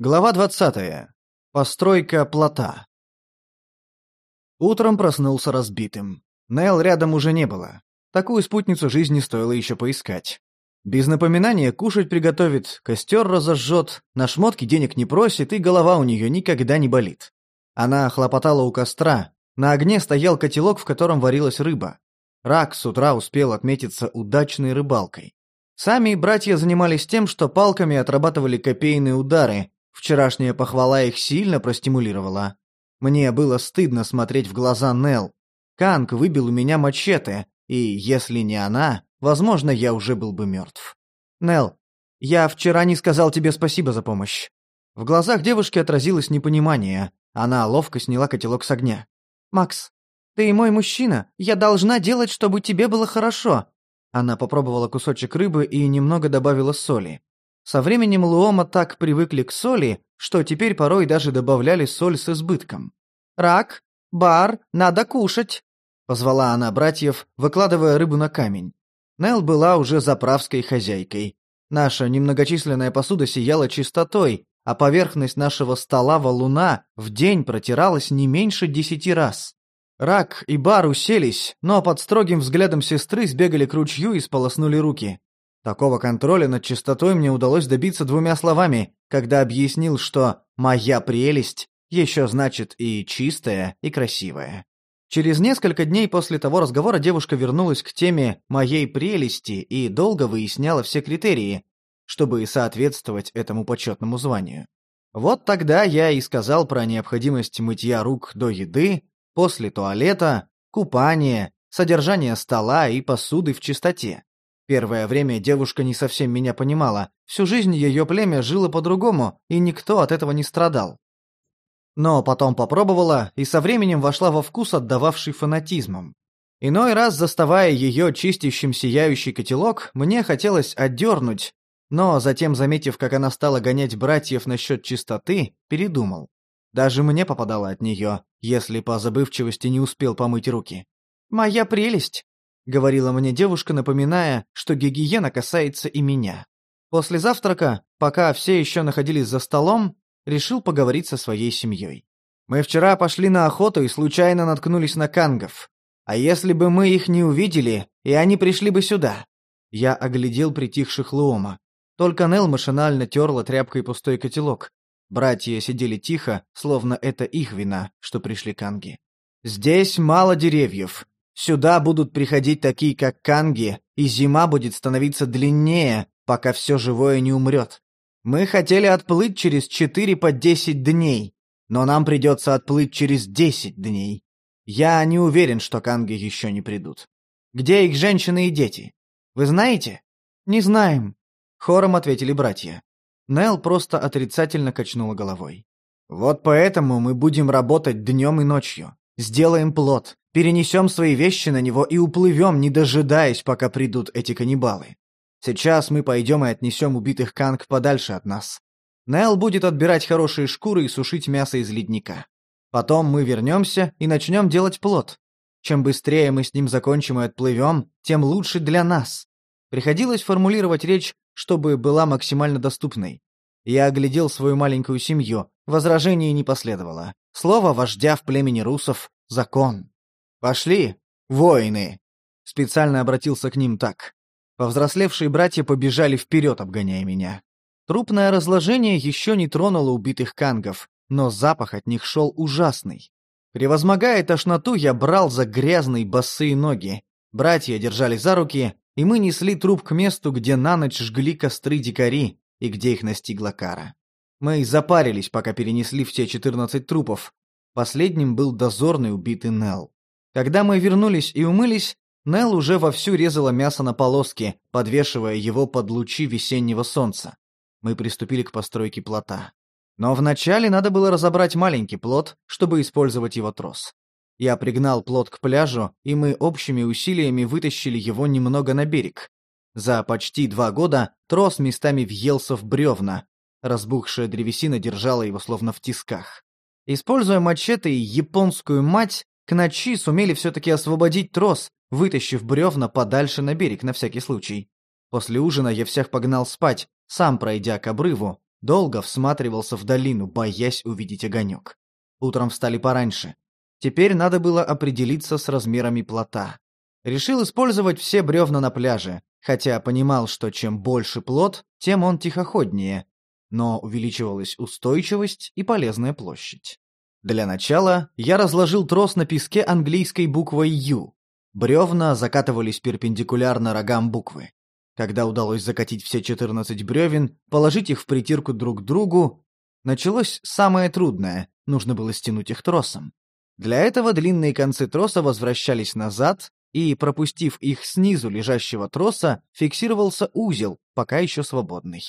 Глава 20. Постройка плота. Утром проснулся разбитым. Нел рядом уже не было. Такую спутницу жизни стоило еще поискать. Без напоминания кушать приготовит, костер разожжет, на шмотки денег не просит, и голова у нее никогда не болит. Она хлопотала у костра. На огне стоял котелок, в котором варилась рыба. Рак с утра успел отметиться удачной рыбалкой. Сами братья занимались тем, что палками отрабатывали копейные удары, Вчерашняя похвала их сильно простимулировала. Мне было стыдно смотреть в глаза Нел. Канг выбил у меня мачете, и если не она, возможно, я уже был бы мертв. Нел, я вчера не сказал тебе спасибо за помощь. В глазах девушки отразилось непонимание. Она ловко сняла котелок с огня. «Макс, ты мой мужчина. Я должна делать, чтобы тебе было хорошо». Она попробовала кусочек рыбы и немного добавила соли. Со временем Луома так привыкли к соли, что теперь порой даже добавляли соль с избытком. «Рак, бар, надо кушать!» — позвала она братьев, выкладывая рыбу на камень. Нел была уже заправской хозяйкой. Наша немногочисленная посуда сияла чистотой, а поверхность нашего стола валуна в день протиралась не меньше десяти раз. Рак и Бар уселись, но под строгим взглядом сестры сбегали к ручью и сполоснули руки. Такого контроля над чистотой мне удалось добиться двумя словами, когда объяснил, что «моя прелесть» еще значит и чистая, и красивая. Через несколько дней после того разговора девушка вернулась к теме «моей прелести» и долго выясняла все критерии, чтобы соответствовать этому почетному званию. Вот тогда я и сказал про необходимость мытья рук до еды, после туалета, купания, содержания стола и посуды в чистоте. Первое время девушка не совсем меня понимала. Всю жизнь ее племя жило по-другому, и никто от этого не страдал. Но потом попробовала и со временем вошла во вкус, отдававший фанатизмом. Иной раз, заставая ее чистящим сияющий котелок, мне хотелось отдернуть, но затем, заметив, как она стала гонять братьев насчет чистоты, передумал. Даже мне попадало от нее, если по забывчивости не успел помыть руки. «Моя прелесть!» Говорила мне девушка, напоминая, что гигиена касается и меня. После завтрака, пока все еще находились за столом, решил поговорить со своей семьей. Мы вчера пошли на охоту и случайно наткнулись на кангов. А если бы мы их не увидели, и они пришли бы сюда? Я оглядел притихших Луома. Только Нел машинально терла тряпкой пустой котелок. Братья сидели тихо, словно это их вина, что пришли канги. «Здесь мало деревьев, Сюда будут приходить такие, как канги, и зима будет становиться длиннее, пока все живое не умрет. Мы хотели отплыть через 4 по 10 дней, но нам придется отплыть через 10 дней. Я не уверен, что канги еще не придут. Где их женщины и дети? Вы знаете? Не знаем, хором ответили братья. Нел просто отрицательно качнула головой. Вот поэтому мы будем работать днем и ночью. Сделаем плод, перенесем свои вещи на него и уплывем, не дожидаясь, пока придут эти каннибалы. Сейчас мы пойдем и отнесем убитых канг подальше от нас. Нел будет отбирать хорошие шкуры и сушить мясо из ледника. Потом мы вернемся и начнем делать плод. Чем быстрее мы с ним закончим и отплывем, тем лучше для нас. Приходилось формулировать речь, чтобы была максимально доступной. Я оглядел свою маленькую семью, возражений не последовало. Слово вождя в племени русов — закон. «Пошли, воины!» Специально обратился к ним так. Повзрослевшие братья побежали вперед, обгоняя меня. Трупное разложение еще не тронуло убитых кангов, но запах от них шел ужасный. Превозмогая тошноту, я брал за грязные босые ноги. Братья держали за руки, и мы несли труп к месту, где на ночь жгли костры дикари, и где их настигла кара. Мы запарились, пока перенесли все 14 трупов. Последним был дозорный убитый Нел. Когда мы вернулись и умылись, Нел уже вовсю резала мясо на полоски, подвешивая его под лучи весеннего солнца. Мы приступили к постройке плота. Но вначале надо было разобрать маленький плот, чтобы использовать его трос. Я пригнал плот к пляжу, и мы общими усилиями вытащили его немного на берег. За почти два года трос местами въелся в бревна, Разбухшая древесина держала его словно в тисках. Используя мачете и японскую мать, к ночи сумели все-таки освободить трос, вытащив бревна подальше на берег на всякий случай. После ужина я всех погнал спать, сам пройдя к обрыву, Долго всматривался в долину, боясь увидеть огонек. Утром встали пораньше. Теперь надо было определиться с размерами плота. Решил использовать все бревна на пляже, хотя понимал, что чем больше плот, тем он тихоходнее, но увеличивалась устойчивость и полезная площадь. Для начала я разложил трос на песке английской буквой «Ю». Бревна закатывались перпендикулярно рогам буквы. Когда удалось закатить все 14 бревен, положить их в притирку друг к другу, началось самое трудное — нужно было стянуть их тросом. Для этого длинные концы троса возвращались назад, и, пропустив их снизу лежащего троса, фиксировался узел, пока еще свободный.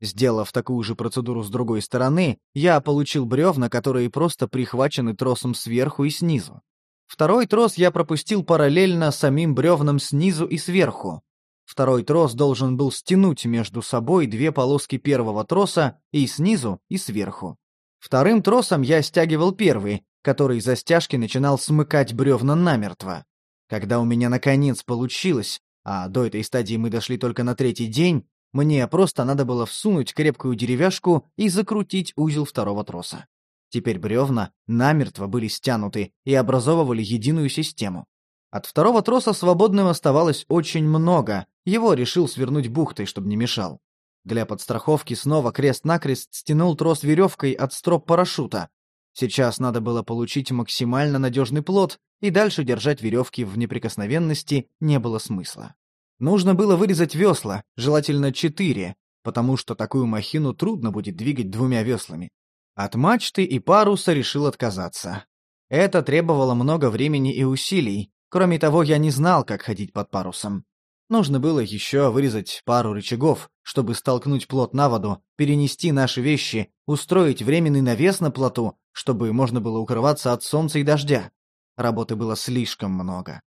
Сделав такую же процедуру с другой стороны, я получил бревна, которые просто прихвачены тросом сверху и снизу. Второй трос я пропустил параллельно самим бревнам снизу и сверху. Второй трос должен был стянуть между собой две полоски первого троса и снизу, и сверху. Вторым тросом я стягивал первый, который за стяжки начинал смыкать бревна намертво. Когда у меня наконец получилось, а до этой стадии мы дошли только на третий день, мне просто надо было всунуть крепкую деревяшку и закрутить узел второго троса. Теперь бревна намертво были стянуты и образовывали единую систему. От второго троса свободным оставалось очень много, его решил свернуть бухтой, чтобы не мешал. Для подстраховки снова крест-накрест стянул трос веревкой от строп парашюта. Сейчас надо было получить максимально надежный плод, и дальше держать веревки в неприкосновенности не было смысла. Нужно было вырезать весла, желательно четыре, потому что такую махину трудно будет двигать двумя веслами. От мачты и паруса решил отказаться. Это требовало много времени и усилий. Кроме того, я не знал, как ходить под парусом. Нужно было еще вырезать пару рычагов, чтобы столкнуть плот на воду, перенести наши вещи, устроить временный навес на плоту, чтобы можно было укрываться от солнца и дождя. Работы было слишком много.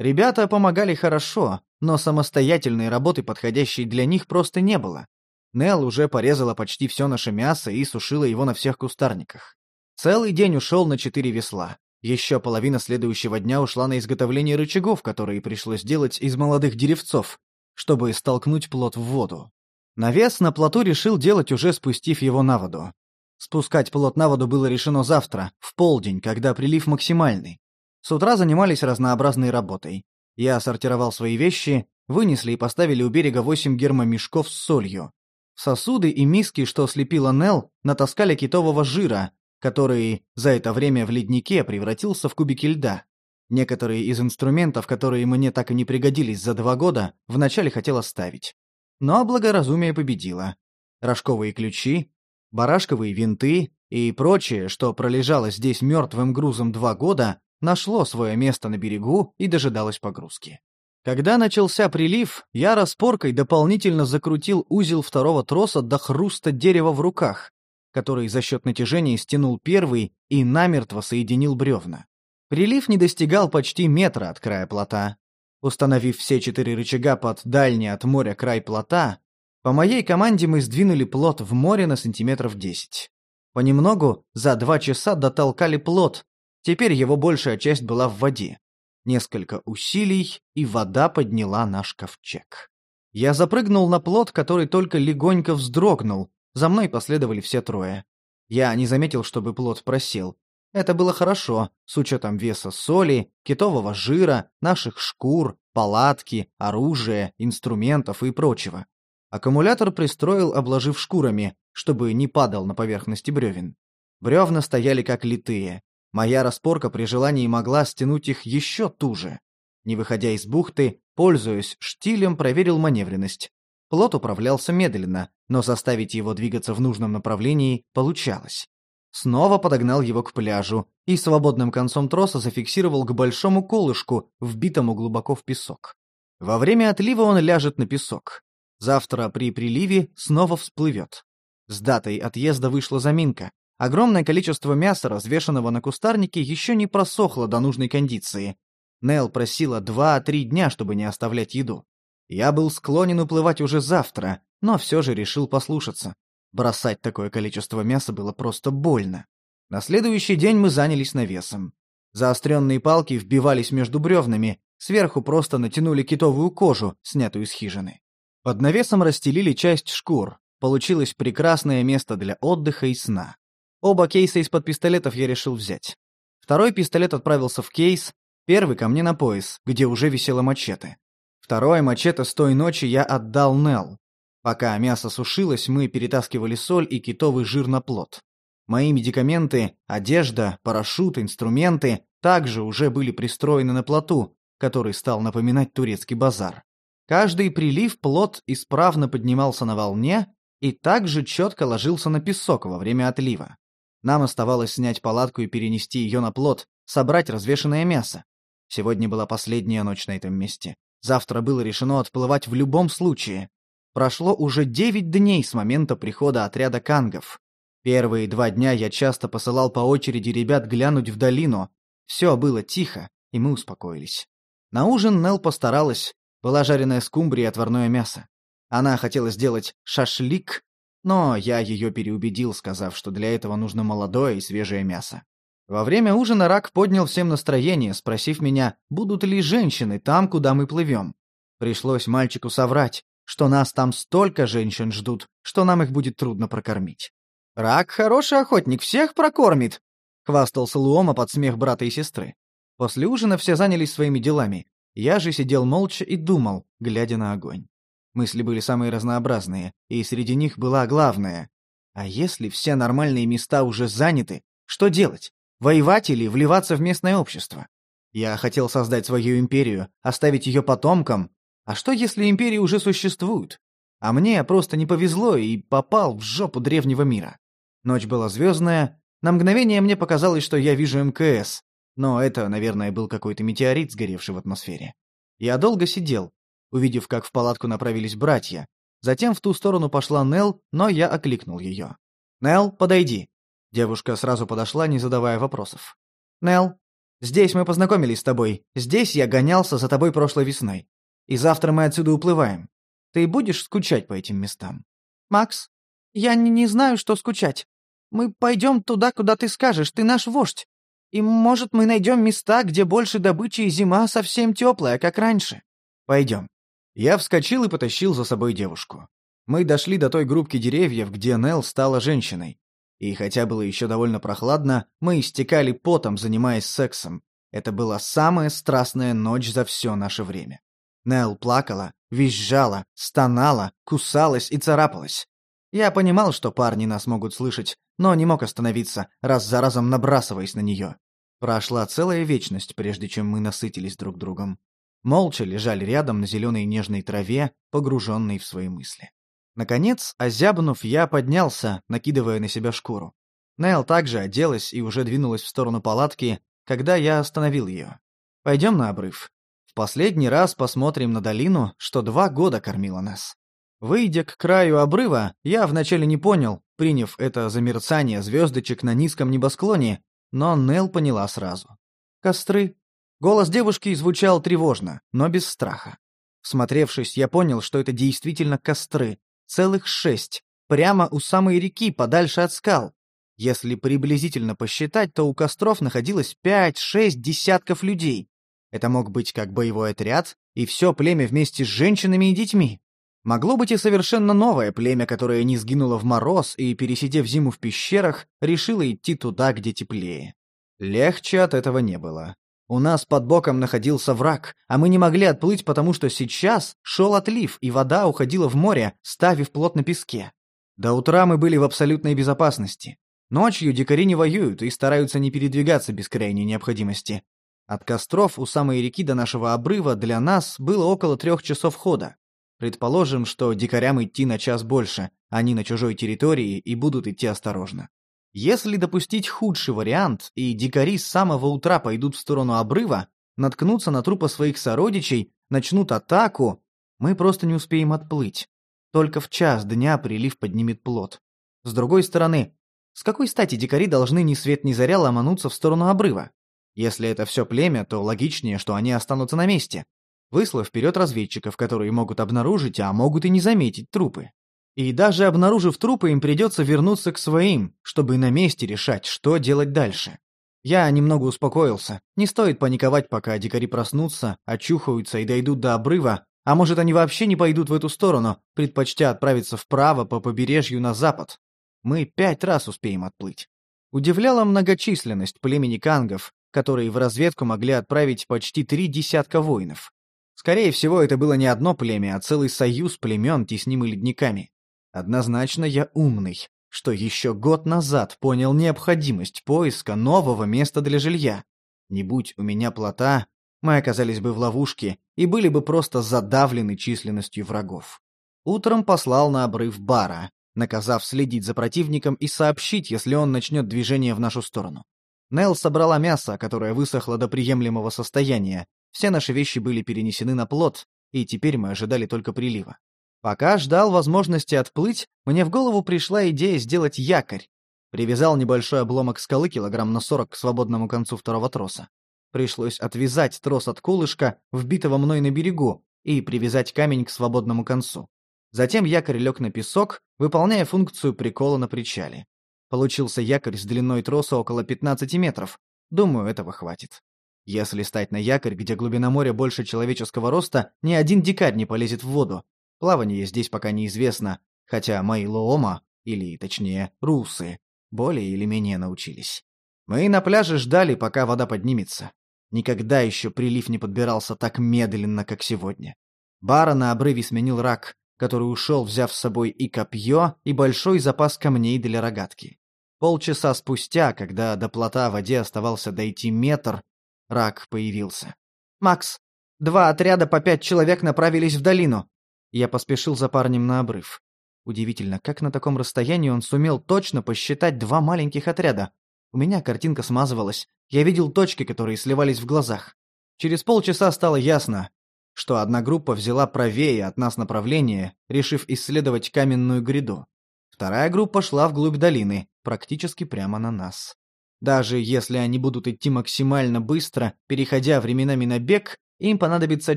Ребята помогали хорошо, но самостоятельной работы, подходящей для них, просто не было. Нел уже порезала почти все наше мясо и сушила его на всех кустарниках. Целый день ушел на четыре весла. Еще половина следующего дня ушла на изготовление рычагов, которые пришлось делать из молодых деревцов, чтобы столкнуть плот в воду. Навес на плоту решил делать, уже спустив его на воду. Спускать плот на воду было решено завтра, в полдень, когда прилив максимальный. С утра занимались разнообразной работой. Я сортировал свои вещи, вынесли и поставили у берега восемь гермомешков с солью. Сосуды и миски, что слепила Нел, натаскали китового жира, который за это время в леднике превратился в кубики льда. Некоторые из инструментов, которые мне так и не пригодились за два года, вначале хотел оставить. Но благоразумие победило. Рожковые ключи, барашковые винты и прочее, что пролежало здесь мертвым грузом два года, нашло свое место на берегу и дожидалось погрузки. Когда начался прилив, я распоркой дополнительно закрутил узел второго троса до хруста дерева в руках, который за счет натяжения стянул первый и намертво соединил бревна. Прилив не достигал почти метра от края плота. Установив все четыре рычага под дальний от моря край плота, по моей команде мы сдвинули плот в море на сантиметров десять. Понемногу за два часа дотолкали плот, Теперь его большая часть была в воде. Несколько усилий, и вода подняла наш ковчег. Я запрыгнул на плот, который только легонько вздрогнул. За мной последовали все трое. Я не заметил, чтобы плот просел. Это было хорошо, с учетом веса соли, китового жира, наших шкур, палатки, оружия, инструментов и прочего. Аккумулятор пристроил, обложив шкурами, чтобы не падал на поверхности бревен. Бревна стояли как литые. Моя распорка при желании могла стянуть их еще туже. Не выходя из бухты, пользуясь штилем, проверил маневренность. Плот управлялся медленно, но заставить его двигаться в нужном направлении получалось. Снова подогнал его к пляжу и свободным концом троса зафиксировал к большому колышку, вбитому глубоко в песок. Во время отлива он ляжет на песок. Завтра при приливе снова всплывет. С датой отъезда вышла заминка. Огромное количество мяса, развешанного на кустарнике, еще не просохло до нужной кондиции. Нел просила два-три дня, чтобы не оставлять еду. Я был склонен уплывать уже завтра, но все же решил послушаться. Бросать такое количество мяса было просто больно. На следующий день мы занялись навесом. Заостренные палки вбивались между бревнами, сверху просто натянули китовую кожу, снятую из хижины. Под навесом расстелили часть шкур, Получилось прекрасное место для отдыха и сна. Оба кейса из-под пистолетов я решил взять. Второй пистолет отправился в кейс, первый ко мне на пояс, где уже висело мачете. Второе мачете с той ночи я отдал Нел. Пока мясо сушилось, мы перетаскивали соль и китовый жир на плот. Мои медикаменты, одежда, парашют, инструменты также уже были пристроены на плоту, который стал напоминать турецкий базар. Каждый прилив плот исправно поднимался на волне и также четко ложился на песок во время отлива. Нам оставалось снять палатку и перенести ее на плот, собрать развешанное мясо. Сегодня была последняя ночь на этом месте. Завтра было решено отплывать в любом случае. Прошло уже девять дней с момента прихода отряда кангов. Первые два дня я часто посылал по очереди ребят глянуть в долину. Все было тихо, и мы успокоились. На ужин Нел постаралась. Была жареная скумбрия и отварное мясо. Она хотела сделать шашлик, но я ее переубедил, сказав, что для этого нужно молодое и свежее мясо. Во время ужина Рак поднял всем настроение, спросив меня, будут ли женщины там, куда мы плывем. Пришлось мальчику соврать, что нас там столько женщин ждут, что нам их будет трудно прокормить. «Рак хороший охотник, всех прокормит!» — хвастался Луома под смех брата и сестры. После ужина все занялись своими делами. Я же сидел молча и думал, глядя на огонь. Мысли были самые разнообразные, и среди них была главная. А если все нормальные места уже заняты, что делать? Воевать или вливаться в местное общество? Я хотел создать свою империю, оставить ее потомкам. А что, если империи уже существуют? А мне просто не повезло и попал в жопу древнего мира. Ночь была звездная. На мгновение мне показалось, что я вижу МКС. Но это, наверное, был какой-то метеорит, сгоревший в атмосфере. Я долго сидел, увидев, как в палатку направились братья. Затем в ту сторону пошла Нел, но я окликнул ее. «Нел, подойди». Девушка сразу подошла, не задавая вопросов. «Нел, здесь мы познакомились с тобой. Здесь я гонялся за тобой прошлой весной. И завтра мы отсюда уплываем. Ты будешь скучать по этим местам?» «Макс, я не, не знаю, что скучать. Мы пойдем туда, куда ты скажешь, ты наш вождь. И, может, мы найдем места, где больше добычи и зима совсем теплая, как раньше. Пойдем. Я вскочил и потащил за собой девушку. Мы дошли до той группки деревьев, где Нел стала женщиной. И хотя было еще довольно прохладно, мы истекали потом, занимаясь сексом. Это была самая страстная ночь за все наше время. Нел плакала, визжала, стонала, кусалась и царапалась. Я понимал, что парни нас могут слышать, но не мог остановиться, раз за разом набрасываясь на нее. Прошла целая вечность, прежде чем мы насытились друг другом молча лежали рядом на зеленой нежной траве, погруженные в свои мысли. Наконец, озябнув, я поднялся, накидывая на себя шкуру. Нел также оделась и уже двинулась в сторону палатки, когда я остановил ее. «Пойдем на обрыв. В последний раз посмотрим на долину, что два года кормила нас». Выйдя к краю обрыва, я вначале не понял, приняв это за мерцание звездочек на низком небосклоне, но Нел поняла сразу. Костры Голос девушки звучал тревожно, но без страха. Смотревшись, я понял, что это действительно костры. Целых шесть. Прямо у самой реки, подальше от скал. Если приблизительно посчитать, то у костров находилось пять-шесть десятков людей. Это мог быть как боевой отряд, и все племя вместе с женщинами и детьми. Могло быть и совершенно новое племя, которое не сгинуло в мороз и, пересидев зиму в пещерах, решило идти туда, где теплее. Легче от этого не было. У нас под боком находился враг, а мы не могли отплыть, потому что сейчас шел отлив, и вода уходила в море, ставив плот на песке. До утра мы были в абсолютной безопасности. Ночью дикари не воюют и стараются не передвигаться без крайней необходимости. От костров у самой реки до нашего обрыва для нас было около трех часов хода. Предположим, что дикарям идти на час больше, они на чужой территории и будут идти осторожно. Если допустить худший вариант, и дикари с самого утра пойдут в сторону обрыва, наткнутся на трупы своих сородичей, начнут атаку, мы просто не успеем отплыть. Только в час дня прилив поднимет плот. С другой стороны, с какой стати дикари должны ни свет ни заря ломануться в сторону обрыва? Если это все племя, то логичнее, что они останутся на месте. Выслав вперед разведчиков, которые могут обнаружить, а могут и не заметить трупы. И даже обнаружив трупы, им придется вернуться к своим, чтобы на месте решать, что делать дальше. Я немного успокоился. Не стоит паниковать, пока дикари проснутся, очухаются и дойдут до обрыва, А может, они вообще не пойдут в эту сторону, предпочтя отправиться вправо по побережью на запад? Мы пять раз успеем отплыть. Удивляла многочисленность племени кангов, которые в разведку могли отправить почти три десятка воинов. Скорее всего, это было не одно племя, а целый союз племен, теснимый ледниками. Однозначно я умный, что еще год назад понял необходимость поиска нового места для жилья. Не будь у меня плота, мы оказались бы в ловушке и были бы просто задавлены численностью врагов. Утром послал на обрыв бара, наказав следить за противником и сообщить, если он начнет движение в нашу сторону. Нел собрала мясо, которое высохло до приемлемого состояния. Все наши вещи были перенесены на плот, и теперь мы ожидали только прилива. Пока ждал возможности отплыть, мне в голову пришла идея сделать якорь. Привязал небольшой обломок скалы килограмм на сорок к свободному концу второго троса. Пришлось отвязать трос от колышка, вбитого мной на берегу, и привязать камень к свободному концу. Затем якорь лег на песок, выполняя функцию прикола на причале. Получился якорь с длиной троса около 15 метров. Думаю, этого хватит. Если стать на якорь, где глубина моря больше человеческого роста, ни один дикарь не полезет в воду. Плавание здесь пока неизвестно, хотя мои лоома, или точнее, русы, более или менее научились. Мы на пляже ждали, пока вода поднимется. Никогда еще прилив не подбирался так медленно, как сегодня. Бара на обрыве сменил рак, который ушел, взяв с собой и копье, и большой запас камней для рогатки. Полчаса спустя, когда до плота в воде оставался дойти метр, рак появился. «Макс, два отряда по пять человек направились в долину!» Я поспешил за парнем на обрыв. Удивительно, как на таком расстоянии он сумел точно посчитать два маленьких отряда. У меня картинка смазывалась. Я видел точки, которые сливались в глазах. Через полчаса стало ясно, что одна группа взяла правее от нас направление, решив исследовать каменную гряду. Вторая группа шла вглубь долины, практически прямо на нас. Даже если они будут идти максимально быстро, переходя временами на бег, им понадобится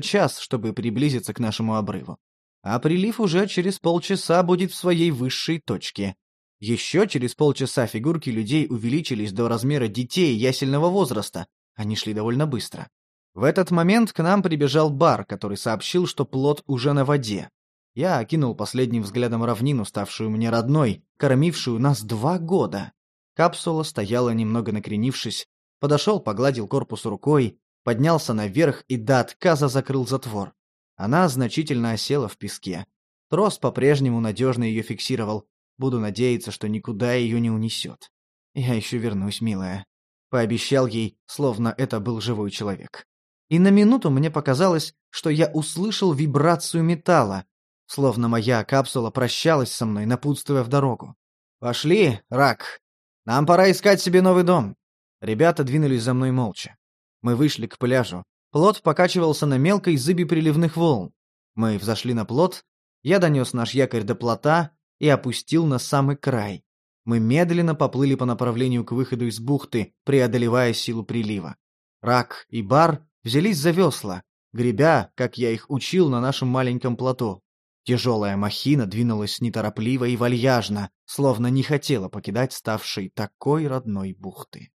час, чтобы приблизиться к нашему обрыву. А прилив уже через полчаса будет в своей высшей точке. Еще через полчаса фигурки людей увеличились до размера детей ясельного возраста. Они шли довольно быстро. В этот момент к нам прибежал бар, который сообщил, что плод уже на воде. Я окинул последним взглядом равнину, ставшую мне родной, кормившую нас два года. Капсула стояла немного накренившись, подошел, погладил корпус рукой, поднялся наверх и до отказа закрыл затвор. Она значительно осела в песке. Трос по-прежнему надежно ее фиксировал. Буду надеяться, что никуда ее не унесет. Я еще вернусь, милая. Пообещал ей, словно это был живой человек. И на минуту мне показалось, что я услышал вибрацию металла, словно моя капсула прощалась со мной, напутствуя в дорогу. «Пошли, рак. Нам пора искать себе новый дом». Ребята двинулись за мной молча. Мы вышли к пляжу. Плот покачивался на мелкой зыби приливных волн. Мы взошли на плот, я донес наш якорь до плота и опустил на самый край. Мы медленно поплыли по направлению к выходу из бухты, преодолевая силу прилива. Рак и Бар взялись за весла, гребя, как я их учил на нашем маленьком плоту. Тяжелая махина двинулась неторопливо и вальяжно, словно не хотела покидать ставшей такой родной бухты.